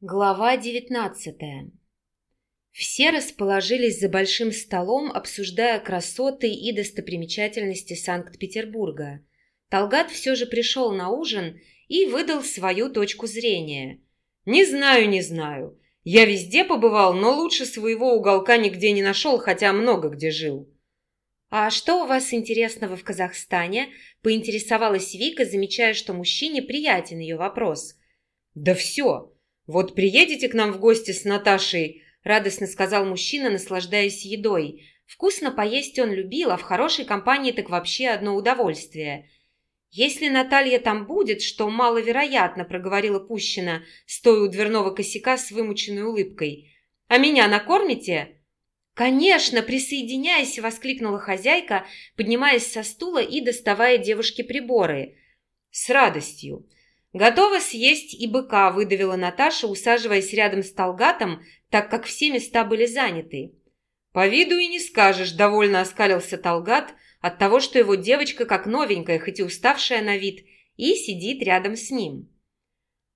Глава девятнадцатая Все расположились за большим столом, обсуждая красоты и достопримечательности Санкт-Петербурга. Талгат все же пришел на ужин и выдал свою точку зрения. «Не знаю, не знаю. Я везде побывал, но лучше своего уголка нигде не нашел, хотя много где жил». «А что у вас интересного в Казахстане?» – поинтересовалась Вика, замечая, что мужчине приятен ее вопрос. «Да все. Вот приедете к нам в гости с Наташей», – радостно сказал мужчина, наслаждаясь едой. Вкусно поесть он любил, а в хорошей компании так вообще одно удовольствие. «Если Наталья там будет, что маловероятно», – проговорила Пущина, стоя у дверного косяка с вымученной улыбкой. «А меня накормите?» «Конечно, присоединяйся!» – воскликнула хозяйка, поднимаясь со стула и доставая девушке приборы. «С радостью!» «Готова съесть и быка», – выдавила Наташа, усаживаясь рядом с Талгатом, так как все места были заняты. «По виду и не скажешь», – довольно оскалился Талгат от того, что его девочка как новенькая, хоть и уставшая на вид, и сидит рядом с ним.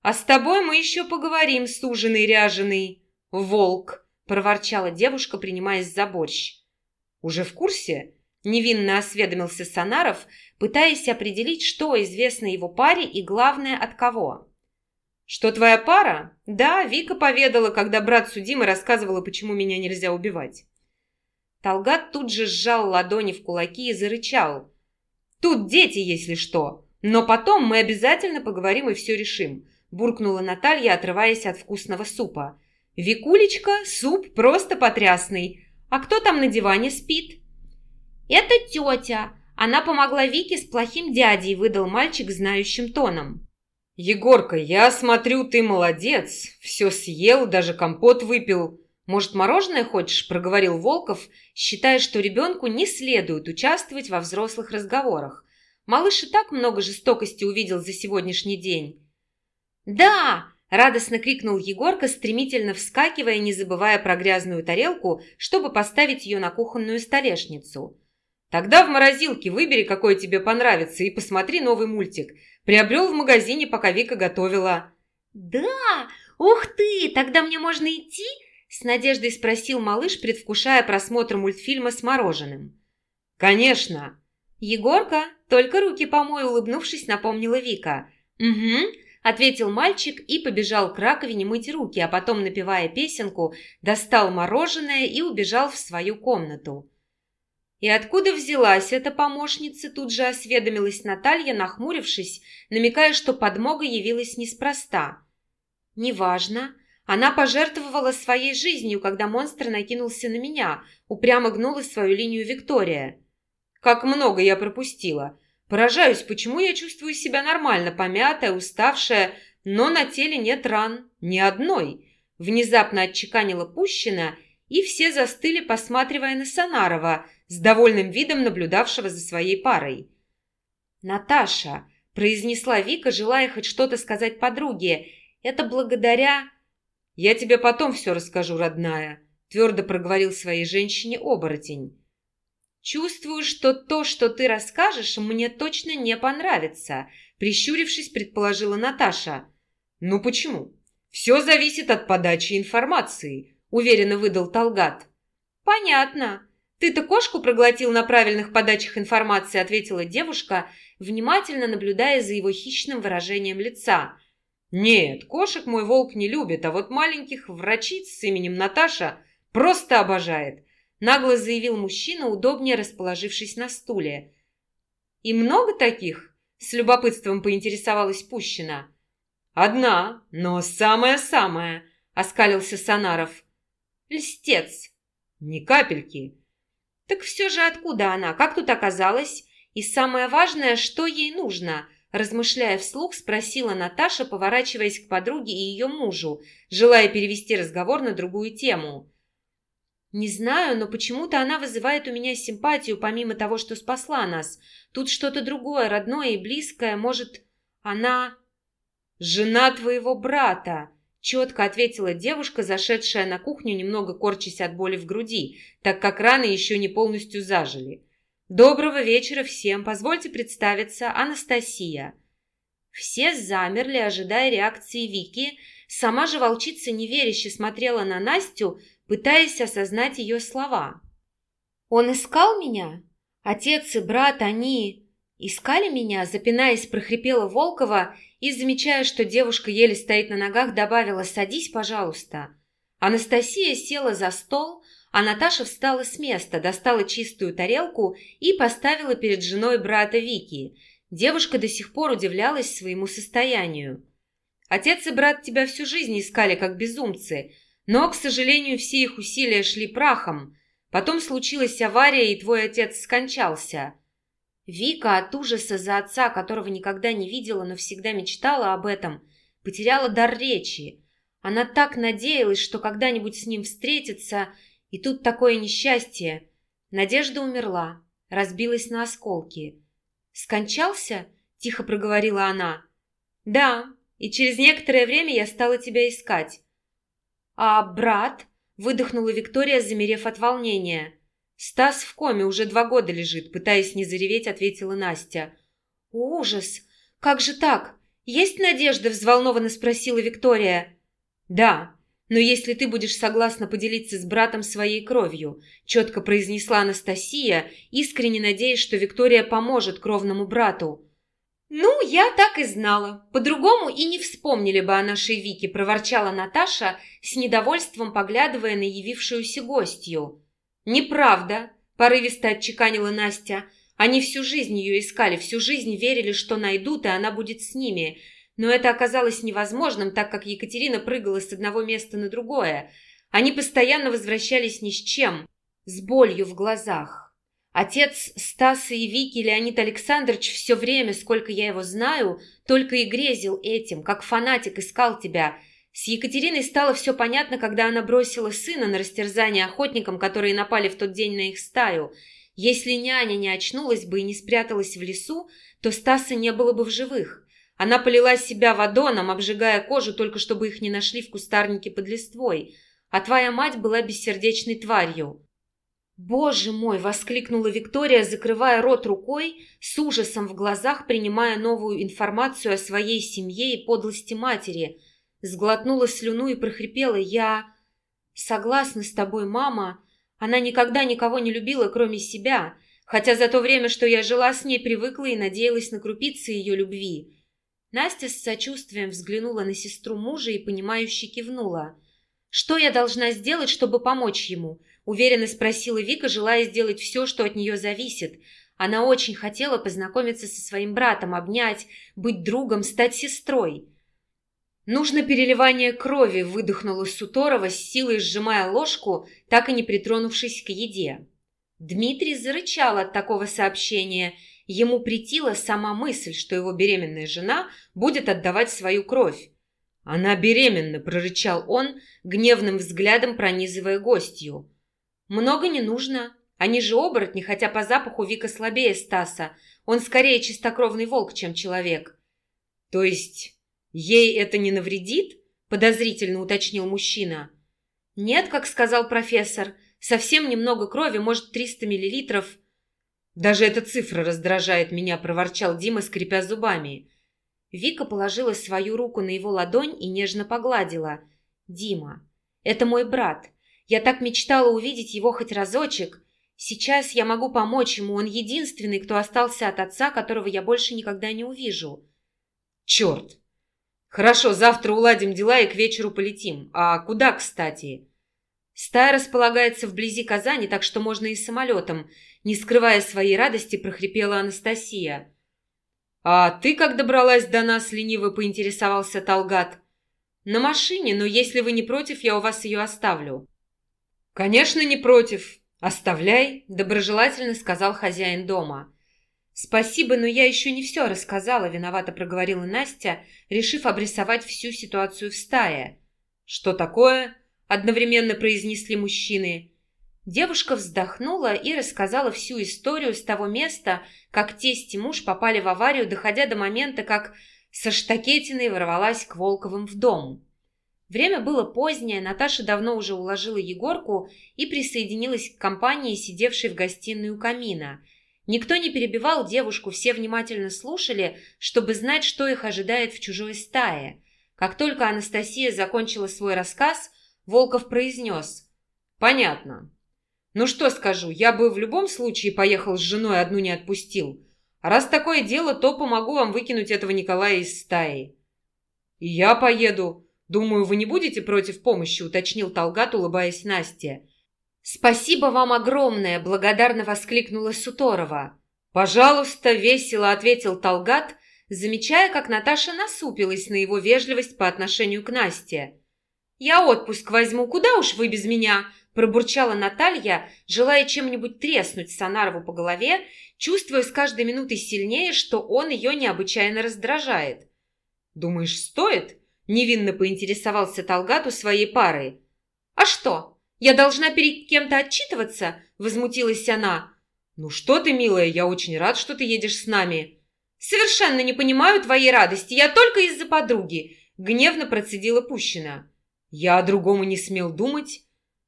«А с тобой мы еще поговорим, суженый ряженый волк», – проворчала девушка, принимаясь за борщ. «Уже в курсе?» – невинно осведомился Санаров, пытаясь определить, что известно его паре и, главное, от кого. «Что твоя пара?» «Да, Вика поведала, когда брат судимый рассказывала, почему меня нельзя убивать». Талгат тут же сжал ладони в кулаки и зарычал. «Тут дети, если что. Но потом мы обязательно поговорим и все решим», буркнула Наталья, отрываясь от вкусного супа. «Викулечка, суп просто потрясный. А кто там на диване спит?» «Это тетя. Она помогла Вике с плохим дядей», – выдал мальчик знающим тоном. «Егорка, я смотрю, ты молодец. Все съел, даже компот выпил. Может, мороженое хочешь?» – проговорил Волков, считая, что ребенку не следует участвовать во взрослых разговорах. Малыш и так много жестокости увидел за сегодняшний день. «Да!» Радостно крикнул Егорка, стремительно вскакивая, не забывая про грязную тарелку, чтобы поставить ее на кухонную столешницу. «Тогда в морозилке выбери, какой тебе понравится, и посмотри новый мультик. Приобрел в магазине, пока Вика готовила». «Да! Ух ты! Тогда мне можно идти?» С надеждой спросил малыш, предвкушая просмотр мультфильма с мороженым. «Конечно!» «Егорка, только руки помой», улыбнувшись, напомнила Вика. «Угу, ответил мальчик и побежал к раковине мыть руки, а потом, напевая песенку, достал мороженое и убежал в свою комнату. «И откуда взялась эта помощница?» Тут же осведомилась Наталья, нахмурившись, намекая, что подмога явилась неспроста. «Неважно. Она пожертвовала своей жизнью, когда монстр накинулся на меня», упрямо гнула свою линию Виктория. «Как много я пропустила. Поражаюсь, почему я чувствую себя нормально, помятая, уставшая, но на теле нет ран, ни одной. Внезапно отчеканила Пущина, и все застыли, посматривая на Санарова, с довольным видом наблюдавшего за своей парой. «Наташа», – произнесла Вика, желая хоть что-то сказать подруге, – «это благодаря...» «Я тебе потом все расскажу, родная», – твердо проговорил своей женщине оборотень. «Чувствую, что то, что ты расскажешь, мне точно не понравится», прищурившись, предположила Наташа. «Ну почему? Все зависит от подачи информации», уверенно выдал Талгат. «Понятно. Ты-то кошку проглотил на правильных подачах информации», ответила девушка, внимательно наблюдая за его хищным выражением лица. «Нет, кошек мой волк не любит, а вот маленьких врачиц с именем Наташа просто обожает нагло заявил мужчина, удобнее расположившись на стуле. «И много таких?» – с любопытством поинтересовалась Пущина. «Одна, но самая-самая», – оскалился Санаров. «Льстец!» «Ни капельки!» «Так все же откуда она? Как тут оказалось? И самое важное, что ей нужно?» Размышляя вслух, спросила Наташа, поворачиваясь к подруге и ее мужу, желая перевести разговор на другую тему. «Не знаю, но почему-то она вызывает у меня симпатию, помимо того, что спасла нас. Тут что-то другое, родное и близкое. Может, она...» «Жена твоего брата!» Четко ответила девушка, зашедшая на кухню, немного корчась от боли в груди, так как раны еще не полностью зажили. «Доброго вечера всем! Позвольте представиться, Анастасия!» Все замерли, ожидая реакции Вики. Сама же волчица неверяще смотрела на Настю, пытаясь осознать ее слова. «Он искал меня? Отец и брат, они искали меня?» Запинаясь, прохрипела Волкова и, замечая, что девушка еле стоит на ногах, добавила «Садись, пожалуйста». Анастасия села за стол, а Наташа встала с места, достала чистую тарелку и поставила перед женой брата Вики. Девушка до сих пор удивлялась своему состоянию. «Отец и брат тебя всю жизнь искали как безумцы, но, к сожалению, все их усилия шли прахом. Потом случилась авария, и твой отец скончался». Вика от ужаса за отца, которого никогда не видела, но всегда мечтала об этом, потеряла дар речи. Она так надеялась, что когда-нибудь с ним встретится – и тут такое несчастье. Надежда умерла, разбилась на осколки. «Скончался?» – тихо проговорила она. «Да, и через некоторое время я стала тебя искать». «А брат?» – выдохнула Виктория, замерев от волнения. «Стас в коме уже два года лежит», – пытаясь не зареветь, ответила Настя. «Ужас! Как же так? Есть надежда?» – взволнованно спросила Виктория. «Да, но если ты будешь согласна поделиться с братом своей кровью», четко произнесла Анастасия, искренне надеясь, что Виктория поможет кровному брату. «Ну, я так и знала. По-другому и не вспомнили бы о нашей Вике», проворчала Наташа, с недовольством поглядывая на явившуюся гостью. «Неправда», – порывисто отчеканила Настя. «Они всю жизнь ее искали, всю жизнь верили, что найдут, и она будет с ними. Но это оказалось невозможным, так как Екатерина прыгала с одного места на другое. Они постоянно возвращались ни с чем, с болью в глазах. Отец Стаса и Вики Леонид Александрович все время, сколько я его знаю, только и грезил этим, как фанатик искал тебя. С Екатериной стало все понятно, когда она бросила сына на растерзание охотникам, которые напали в тот день на их стаю. Если няня не очнулась бы и не спряталась в лесу, то Стаса не было бы в живых. Она полила себя водоном, обжигая кожу, только чтобы их не нашли в кустарнике под листвой. А твоя мать была бессердечной тварью. «Боже мой!» – воскликнула Виктория, закрывая рот рукой, с ужасом в глазах принимая новую информацию о своей семье и подлости матери. Сглотнула слюну и прохрипела «Я...» «Согласна с тобой, мама. Она никогда никого не любила, кроме себя, хотя за то время, что я жила с ней, привыкла и надеялась на крупицы ее любви». Настя с сочувствием взглянула на сестру мужа и, понимающе кивнула. «Что я должна сделать, чтобы помочь ему?» – уверенно спросила Вика, желая сделать все, что от нее зависит. Она очень хотела познакомиться со своим братом, обнять, быть другом, стать сестрой. «Нужно переливание крови», – выдохнула Суторова, с силой сжимая ложку, так и не притронувшись к еде. Дмитрий зарычал от такого сообщения – Ему притила сама мысль, что его беременная жена будет отдавать свою кровь. «Она беременна!» – прорычал он, гневным взглядом пронизывая гостью. «Много не нужно. Они же оборотни, хотя по запаху Вика слабее Стаса. Он скорее чистокровный волк, чем человек». «То есть ей это не навредит?» – подозрительно уточнил мужчина. «Нет, как сказал профессор, совсем немного крови, может, 300 миллилитров». «Даже эта цифра раздражает меня», – проворчал Дима, скрипя зубами. Вика положила свою руку на его ладонь и нежно погладила. «Дима, это мой брат. Я так мечтала увидеть его хоть разочек. Сейчас я могу помочь ему. Он единственный, кто остался от отца, которого я больше никогда не увижу». «Черт! Хорошо, завтра уладим дела и к вечеру полетим. А куда, кстати?» «Стая располагается вблизи Казани, так что можно и самолетом. Не скрывая своей радости, прохрипела Анастасия. «А ты как добралась до нас?» – лениво поинтересовался Талгат. «На машине, но если вы не против, я у вас ее оставлю». «Конечно, не против. Оставляй», – доброжелательно сказал хозяин дома. «Спасибо, но я еще не все рассказала», – виновато проговорила Настя, решив обрисовать всю ситуацию в стае. «Что такое?» – одновременно произнесли мужчины. Девушка вздохнула и рассказала всю историю с того места, как тесть и муж попали в аварию, доходя до момента, как со штакетиной ворвалась к Волковым в дом. Время было позднее, Наташа давно уже уложила Егорку и присоединилась к компании, сидевшей в гостиной у камина. Никто не перебивал девушку, все внимательно слушали, чтобы знать, что их ожидает в чужой стае. Как только Анастасия закончила свой рассказ, Волков произнес «Понятно. Ну что скажу, я бы в любом случае поехал с женой, одну не отпустил. Раз такое дело, то помогу вам выкинуть этого Николая из стаи». «И я поеду. Думаю, вы не будете против помощи», — уточнил Талгат, улыбаясь Насте. «Спасибо вам огромное!» – благодарно воскликнула Суторова. «Пожалуйста!» – весело ответил Талгат, замечая, как Наташа насупилась на его вежливость по отношению к Насте. «Я отпуск возьму, куда уж вы без меня?» – пробурчала Наталья, желая чем-нибудь треснуть Санарову по голове, чувствуя с каждой минутой сильнее, что он ее необычайно раздражает. «Думаешь, стоит?» – невинно поинтересовался Талгат у своей пары. «А что?» Я должна перед кем-то отчитываться?» – возмутилась она. «Ну что ты, милая, я очень рад, что ты едешь с нами». «Совершенно не понимаю твоей радости, я только из-за подруги», – гневно процедила Пущина. «Я о другом и не смел думать».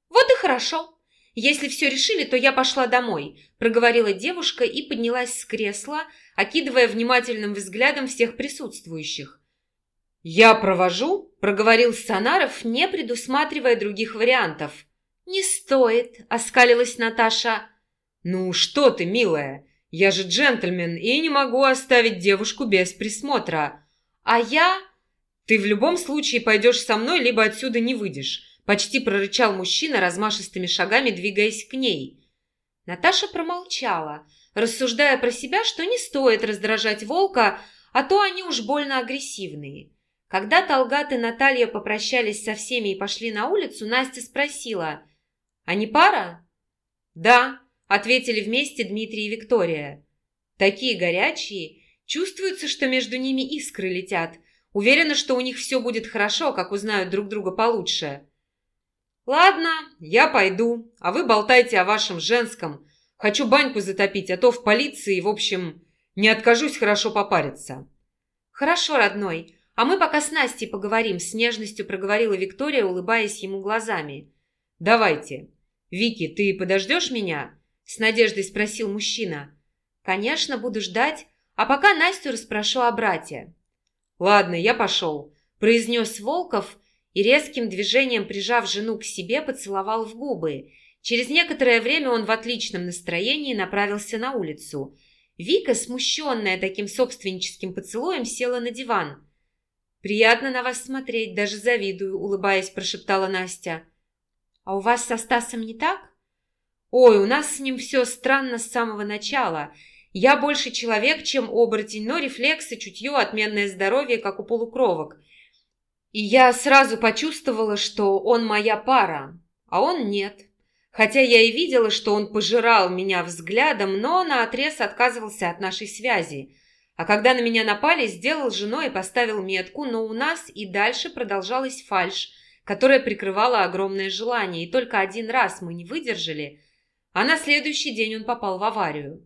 «Вот и хорошо. Если все решили, то я пошла домой», – проговорила девушка и поднялась с кресла, окидывая внимательным взглядом всех присутствующих. «Я провожу», – проговорил Санаров, не предусматривая других вариантов. «Не стоит», — оскалилась Наташа. «Ну что ты, милая, я же джентльмен и не могу оставить девушку без присмотра. А я...» «Ты в любом случае пойдешь со мной, либо отсюда не выйдешь», — почти прорычал мужчина, размашистыми шагами двигаясь к ней. Наташа промолчала, рассуждая про себя, что не стоит раздражать волка, а то они уж больно агрессивные. Когда Талгат и Наталья попрощались со всеми и пошли на улицу, Настя спросила — «Они пара?» «Да», — ответили вместе Дмитрий и Виктория. «Такие горячие. Чувствуется, что между ними искры летят. Уверена, что у них все будет хорошо, как узнают друг друга получше». «Ладно, я пойду, а вы болтайте о вашем женском. Хочу баньку затопить, а то в полиции, в общем, не откажусь хорошо попариться». «Хорошо, родной, а мы пока с Настей поговорим», — с нежностью проговорила Виктория, улыбаясь ему глазами. «Давайте. «Вики, ты подождешь меня?» – с надеждой спросил мужчина. «Конечно, буду ждать, а пока Настю расспрошу о брате». «Ладно, я пошел», – произнес Волков и резким движением, прижав жену к себе, поцеловал в губы. Через некоторое время он в отличном настроении направился на улицу. Вика, смущенная таким собственническим поцелуем, села на диван. «Приятно на вас смотреть, даже завидую», – улыбаясь, прошептала Настя. «А у вас со Стасом не так?» «Ой, у нас с ним все странно с самого начала. Я больше человек, чем оборотень, но рефлексы, чутье, отменное здоровье, как у полукровок. И я сразу почувствовала, что он моя пара, а он нет. Хотя я и видела, что он пожирал меня взглядом, но наотрез отказывался от нашей связи. А когда на меня напали, сделал женой и поставил метку, но у нас и дальше продолжалась фальшь, которое прикрывало огромное желание, и только один раз мы не выдержали, а на следующий день он попал в аварию.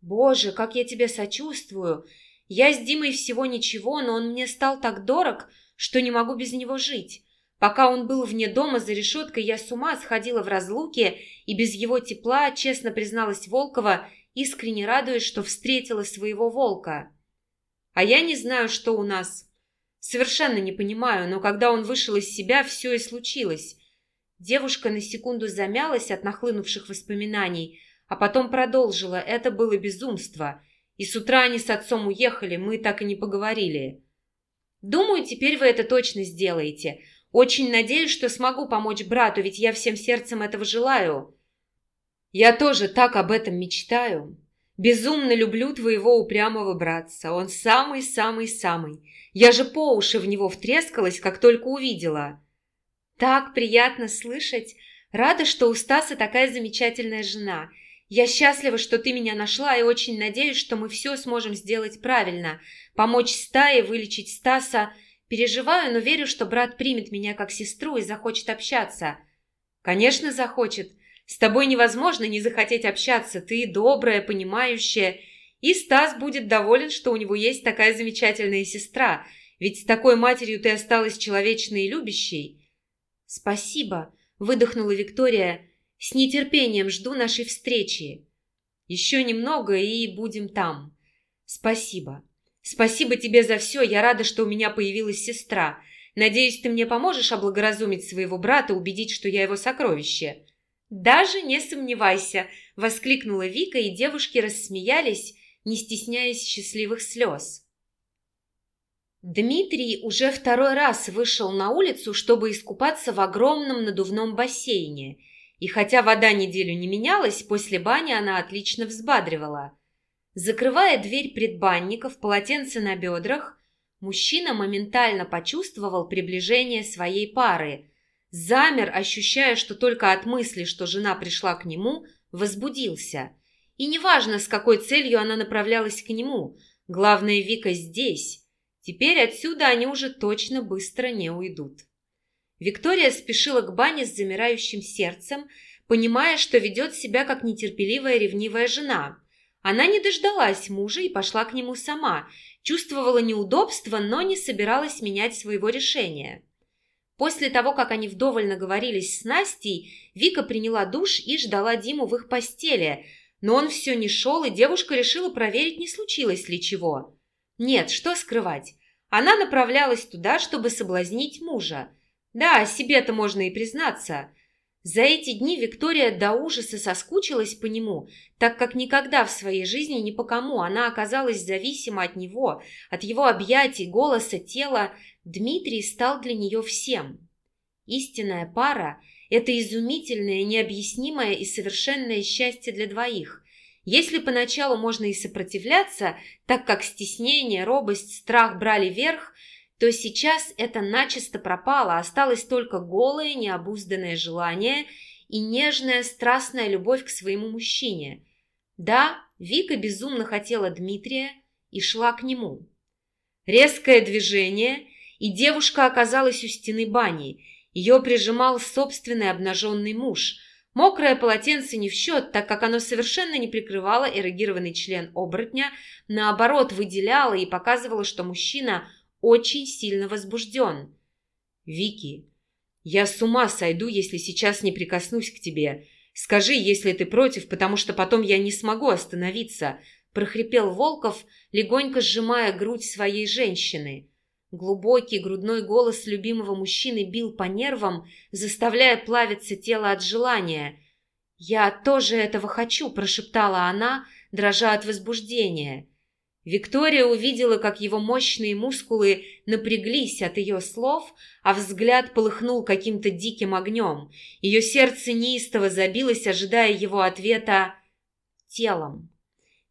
«Боже, как я тебе сочувствую! Я с Димой всего ничего, но он мне стал так дорог, что не могу без него жить. Пока он был вне дома за решеткой, я с ума сходила в разлуке, и без его тепла, честно призналась Волкова, искренне радуясь, что встретила своего волка. А я не знаю, что у нас. Совершенно не понимаю, но когда он вышел из себя, все и случилось. Девушка на секунду замялась от нахлынувших воспоминаний, а потом продолжила. Это было безумство. И с утра они с отцом уехали, мы так и не поговорили. Думаю, теперь вы это точно сделаете. Очень надеюсь, что смогу помочь брату, ведь я всем сердцем этого желаю. Я тоже так об этом мечтаю. Безумно люблю твоего упрямого братца. Он самый-самый-самый. Я же по уши в него втрескалась, как только увидела. Так приятно слышать. Рада, что у Стаса такая замечательная жена. Я счастлива, что ты меня нашла, и очень надеюсь, что мы все сможем сделать правильно. Помочь стае, вылечить Стаса. Переживаю, но верю, что брат примет меня как сестру и захочет общаться. Конечно, захочет. С тобой невозможно не захотеть общаться. Ты добрая, понимающая. И Стас будет доволен, что у него есть такая замечательная сестра. Ведь с такой матерью ты осталась человечной и любящей. Спасибо, выдохнула Виктория. С нетерпением жду нашей встречи. Еще немного и будем там. Спасибо. Спасибо тебе за все. Я рада, что у меня появилась сестра. Надеюсь, ты мне поможешь облагоразумить своего брата, убедить, что я его сокровище. Даже не сомневайся, воскликнула Вика, и девушки рассмеялись, не стесняясь счастливых слез. Дмитрий уже второй раз вышел на улицу, чтобы искупаться в огромном надувном бассейне. И хотя вода неделю не менялась, после бани она отлично взбадривала. Закрывая дверь предбанников, полотенце на бедрах, мужчина моментально почувствовал приближение своей пары. Замер, ощущая, что только от мысли, что жена пришла к нему, возбудился. И неважно, с какой целью она направлялась к нему, главное, Вика здесь – Теперь отсюда они уже точно быстро не уйдут. Виктория спешила к бане с замирающим сердцем, понимая, что ведет себя как нетерпеливая ревнивая жена. Она не дождалась мужа и пошла к нему сама, чувствовала неудобство, но не собиралась менять своего решения. После того, как они вдоволь наговорились с Настей, Вика приняла душ и ждала Диму в их постели, но он все не шел, и девушка решила проверить, не случилось ли чего. Нет, что скрывать. Она направлялась туда, чтобы соблазнить мужа. Да, себе-то можно и признаться. За эти дни Виктория до ужаса соскучилась по нему, так как никогда в своей жизни ни по кому она оказалась зависима от него, от его объятий, голоса, тела. Дмитрий стал для нее всем. Истинная пара – это изумительное, необъяснимое и совершенное счастье для двоих. Если поначалу можно и сопротивляться, так как стеснение, робость, страх брали верх, то сейчас это начисто пропало, осталось только голое, необузданное желание и нежная, страстная любовь к своему мужчине. Да, Вика безумно хотела Дмитрия и шла к нему. Резкое движение, и девушка оказалась у стены бани. Ее прижимал собственный обнаженный муж – Мокрое полотенце не в счет, так как оно совершенно не прикрывало эрогированный член оборотня, наоборот, выделяло и показывало, что мужчина очень сильно возбужден. «Вики, я с ума сойду, если сейчас не прикоснусь к тебе. Скажи, если ты против, потому что потом я не смогу остановиться», – прохрипел Волков, легонько сжимая грудь своей женщины. Глубокий грудной голос любимого мужчины бил по нервам, заставляя плавиться тело от желания. «Я тоже этого хочу», – прошептала она, дрожа от возбуждения. Виктория увидела, как его мощные мускулы напряглись от ее слов, а взгляд полыхнул каким-то диким огнем. Ее сердце неистово забилось, ожидая его ответа телом.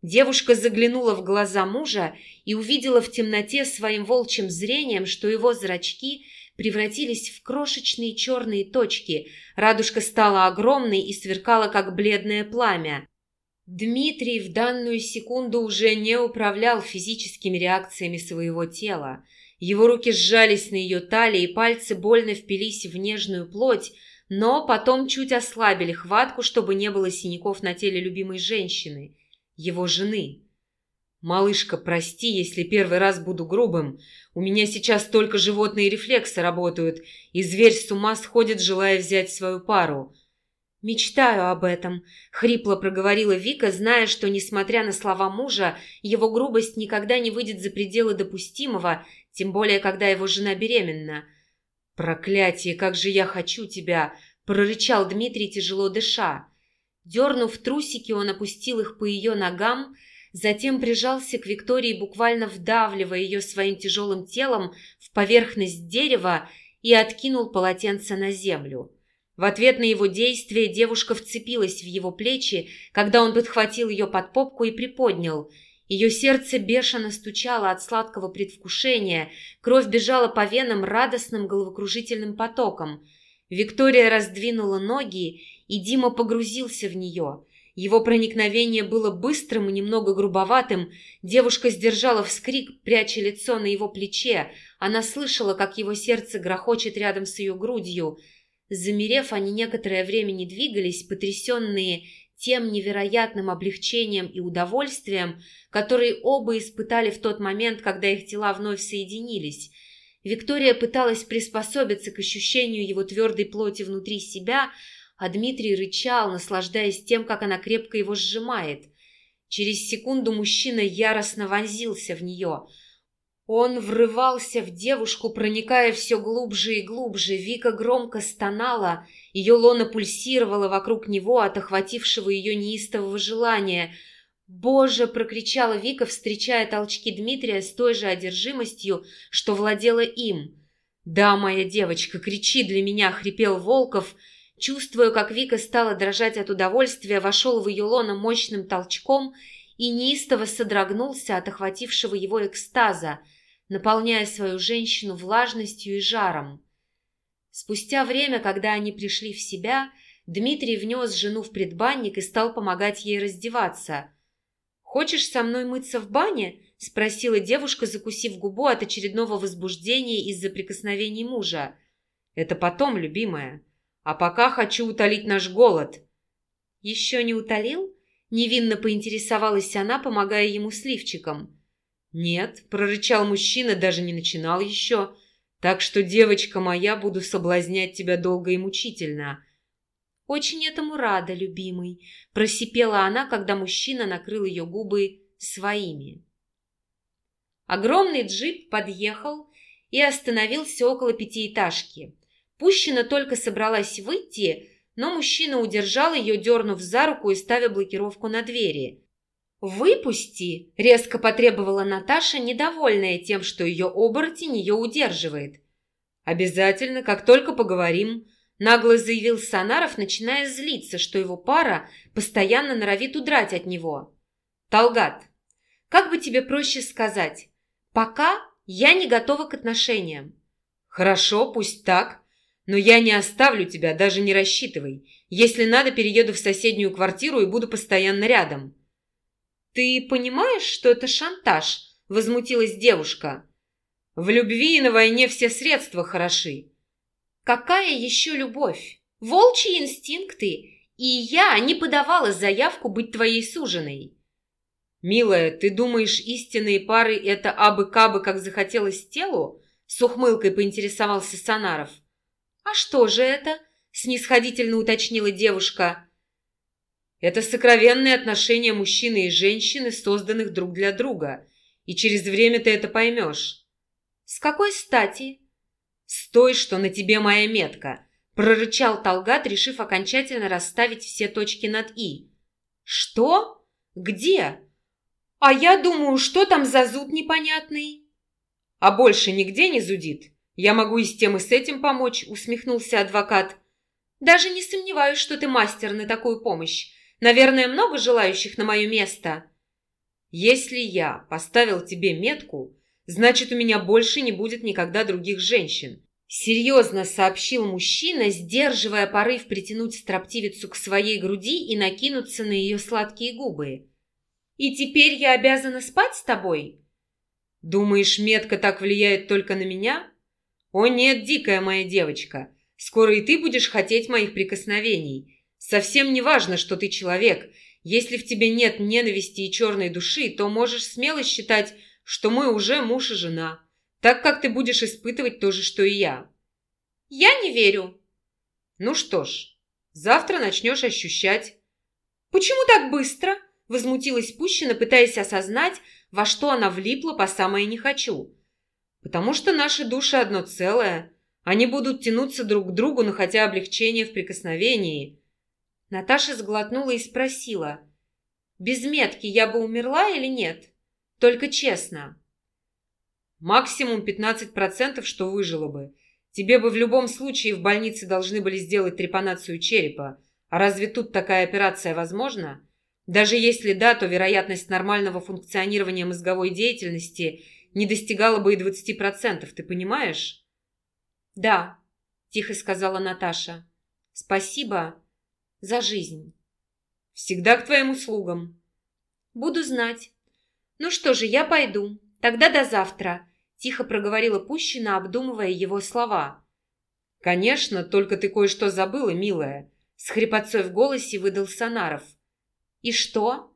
Девушка заглянула в глаза мужа и увидела в темноте своим волчьим зрением, что его зрачки превратились в крошечные черные точки, радужка стала огромной и сверкала, как бледное пламя. Дмитрий в данную секунду уже не управлял физическими реакциями своего тела. Его руки сжались на ее талии, пальцы больно впились в нежную плоть, но потом чуть ослабили хватку, чтобы не было синяков на теле любимой женщины – его жены. «Малышка, прости, если первый раз буду грубым. У меня сейчас только животные рефлексы работают, и зверь с ума сходит, желая взять свою пару». «Мечтаю об этом», — хрипло проговорила Вика, зная, что, несмотря на слова мужа, его грубость никогда не выйдет за пределы допустимого, тем более, когда его жена беременна. «Проклятие, как же я хочу тебя!» — прорычал Дмитрий, тяжело дыша. Дернув трусики, он опустил их по ее ногам, затем прижался к Виктории, буквально вдавливая ее своим тяжелым телом в поверхность дерева и откинул полотенце на землю. В ответ на его действие девушка вцепилась в его плечи, когда он подхватил ее под попку и приподнял. Ее сердце бешено стучало от сладкого предвкушения, кровь бежала по венам радостным головокружительным потоком. Виктория раздвинула ноги и Дима погрузился в нее. Его проникновение было быстрым и немного грубоватым. Девушка сдержала вскрик, пряча лицо на его плече. Она слышала, как его сердце грохочет рядом с ее грудью. Замерев, они некоторое время не двигались, потрясенные тем невероятным облегчением и удовольствием, которые оба испытали в тот момент, когда их тела вновь соединились. Виктория пыталась приспособиться к ощущению его твердой плоти внутри себя, а Дмитрий рычал, наслаждаясь тем, как она крепко его сжимает. Через секунду мужчина яростно вонзился в нее. Он врывался в девушку, проникая все глубже и глубже. Вика громко стонала, ее лона пульсировала вокруг него от охватившего ее неистового желания. «Боже!» — прокричала Вика, встречая толчки Дмитрия с той же одержимостью, что владела им. «Да, моя девочка, кричи для меня!» — хрипел Волков — Чувствуя, как Вика стала дрожать от удовольствия, вошел в ее лоно мощным толчком и неистово содрогнулся от охватившего его экстаза, наполняя свою женщину влажностью и жаром. Спустя время, когда они пришли в себя, Дмитрий внес жену в предбанник и стал помогать ей раздеваться. «Хочешь со мной мыться в бане?» – спросила девушка, закусив губу от очередного возбуждения из-за прикосновений мужа. «Это потом, любимая. А пока хочу утолить наш голод». «Еще не утолил?» – невинно поинтересовалась она, помогая ему сливчиком. «Нет», – прорычал мужчина, даже не начинал еще. «Так что, девочка моя, буду соблазнять тебя долго и мучительно». «Очень этому рада, любимый», – просипела она, когда мужчина накрыл ее губы своими. Огромный джип подъехал и остановился около пятиэтажки. Пущина только собралась выйти, но мужчина удержал ее, дернув за руку и ставя блокировку на двери. «Выпусти!» – резко потребовала Наташа, недовольная тем, что ее оборотень ее удерживает. «Обязательно, как только поговорим», – нагло заявил Санаров, начиная злиться, что его пара постоянно норовит удрать от него. «Талгат, как бы тебе проще сказать? Пока я не готова к отношениям». «Хорошо, пусть так», но я не оставлю тебя, даже не рассчитывай. Если надо, перееду в соседнюю квартиру и буду постоянно рядом». «Ты понимаешь, что это шантаж?» – возмутилась девушка. «В любви и на войне все средства хороши». «Какая еще любовь? Волчьи инстинкты, и я не подавала заявку быть твоей суженой». «Милая, ты думаешь, истинные пары – это абы-кабы, как захотелось телу?» – с ухмылкой поинтересовался Санаров. «А что же это?» – снисходительно уточнила девушка. «Это сокровенные отношения мужчины и женщины, созданных друг для друга. И через время ты это поймешь». «С какой стати?» «С той, что на тебе моя метка», – прорычал Талгат, решив окончательно расставить все точки над «и». «Что? Где?» «А я думаю, что там за зуд непонятный?» «А больше нигде не зудит?» «Я могу и с тем, и с этим помочь», — усмехнулся адвокат. «Даже не сомневаюсь, что ты мастер на такую помощь. Наверное, много желающих на мое место». «Если я поставил тебе метку, значит, у меня больше не будет никогда других женщин», — серьезно сообщил мужчина, сдерживая порыв притянуть строптивицу к своей груди и накинуться на ее сладкие губы. «И теперь я обязана спать с тобой?» «Думаешь, метка так влияет только на меня?» «О нет, дикая моя девочка, скоро и ты будешь хотеть моих прикосновений. Совсем не важно, что ты человек. Если в тебе нет ненависти и черной души, то можешь смело считать, что мы уже муж и жена, так как ты будешь испытывать то же, что и я». «Я не верю». «Ну что ж, завтра начнешь ощущать». «Почему так быстро?» – возмутилась Пущина, пытаясь осознать, во что она влипла по самое «не хочу». Потому что наши души одно целое. Они будут тянуться друг к другу, находя облегчение в прикосновении. Наташа сглотнула и спросила. «Без метки я бы умерла или нет? Только честно». «Максимум 15%, что выжило бы. Тебе бы в любом случае в больнице должны были сделать трепанацию черепа. А разве тут такая операция возможна? Даже если да, то вероятность нормального функционирования мозговой деятельности – не достигала бы и двадцати процентов, ты понимаешь? Да, тихо сказала Наташа. Спасибо за жизнь. Всегда к твоим услугам. Буду знать. Ну что же, я пойду. Тогда до завтра, тихо проговорила Пущина, обдумывая его слова. Конечно, только ты кое-что забыла, милая, с хрипотцой в голосе выдал Санаров. И что?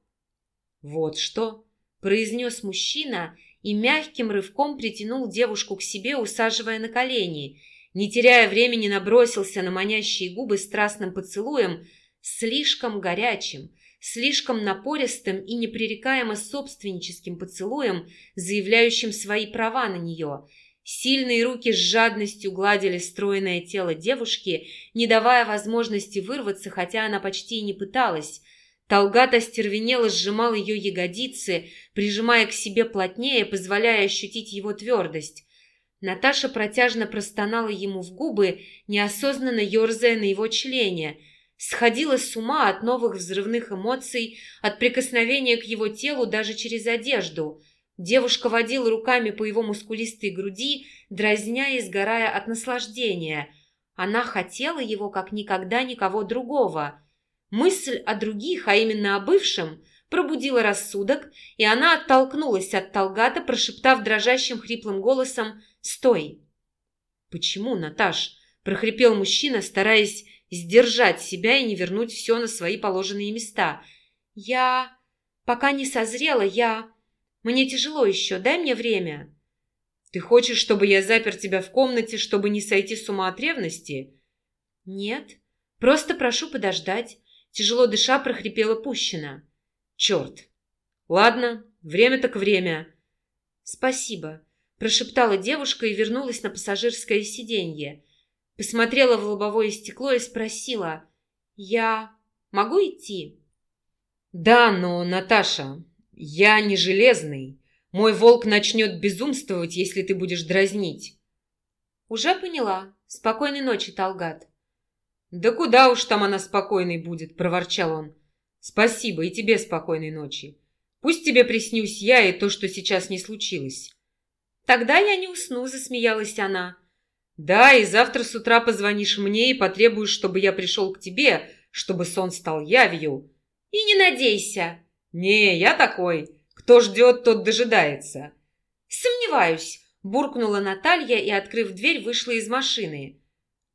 Вот что, произнес мужчина и мягким рывком притянул девушку к себе, усаживая на колени. Не теряя времени, набросился на манящие губы страстным поцелуем, слишком горячим, слишком напористым и непререкаемо собственническим поцелуем, заявляющим свои права на нее. Сильные руки с жадностью гладили стройное тело девушки, не давая возможности вырваться, хотя она почти и не пыталась. Талгат остервенело сжимал ее ягодицы, прижимая к себе плотнее, позволяя ощутить его твердость. Наташа протяжно простонала ему в губы, неосознанно ерзая на его члене. Сходила с ума от новых взрывных эмоций, от прикосновения к его телу даже через одежду. Девушка водила руками по его мускулистой груди, дразня и сгорая от наслаждения. Она хотела его как никогда никого другого. Мысль о других, а именно о бывшем, пробудила рассудок, и она оттолкнулась от Талгата, прошептав дрожащим хриплым голосом «Стой!» «Почему, Наташ?» – прохрипел мужчина, стараясь сдержать себя и не вернуть все на свои положенные места. «Я... пока не созрела, я...» Мне тяжело еще, дай мне время». «Ты хочешь, чтобы я запер тебя в комнате, чтобы не сойти с ума от ревности?» «Нет, просто прошу подождать», — тяжело дыша прохрипела Пущина. «Черт! Ладно, время так время». «Спасибо», — прошептала девушка и вернулась на пассажирское сиденье. Посмотрела в лобовое стекло и спросила, «Я могу идти?» «Да, но, Наташа, «Я не железный. Мой волк начнет безумствовать, если ты будешь дразнить». «Уже поняла. Спокойной ночи, Талгат». «Да куда уж там она спокойной будет», — проворчал он. «Спасибо, и тебе спокойной ночи. Пусть тебе приснюсь я и то, что сейчас не случилось». «Тогда я не усну», — засмеялась она. «Да, и завтра с утра позвонишь мне и потребуешь, чтобы я пришел к тебе, чтобы сон стал явью». «И не надейся», «Не, я такой. Кто ждет, тот дожидается». «Сомневаюсь», – буркнула Наталья и, открыв дверь, вышла из машины.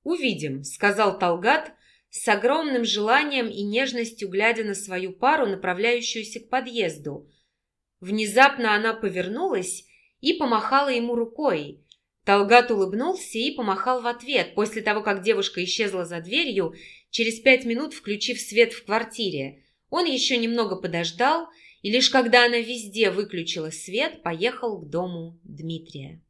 «Увидим», – сказал Талгат, с огромным желанием и нежностью глядя на свою пару, направляющуюся к подъезду. Внезапно она повернулась и помахала ему рукой. Талгат улыбнулся и помахал в ответ, после того, как девушка исчезла за дверью, через пять минут включив свет в квартире. Он еще немного подождал, и лишь когда она везде выключила свет, поехал к дому Дмитрия.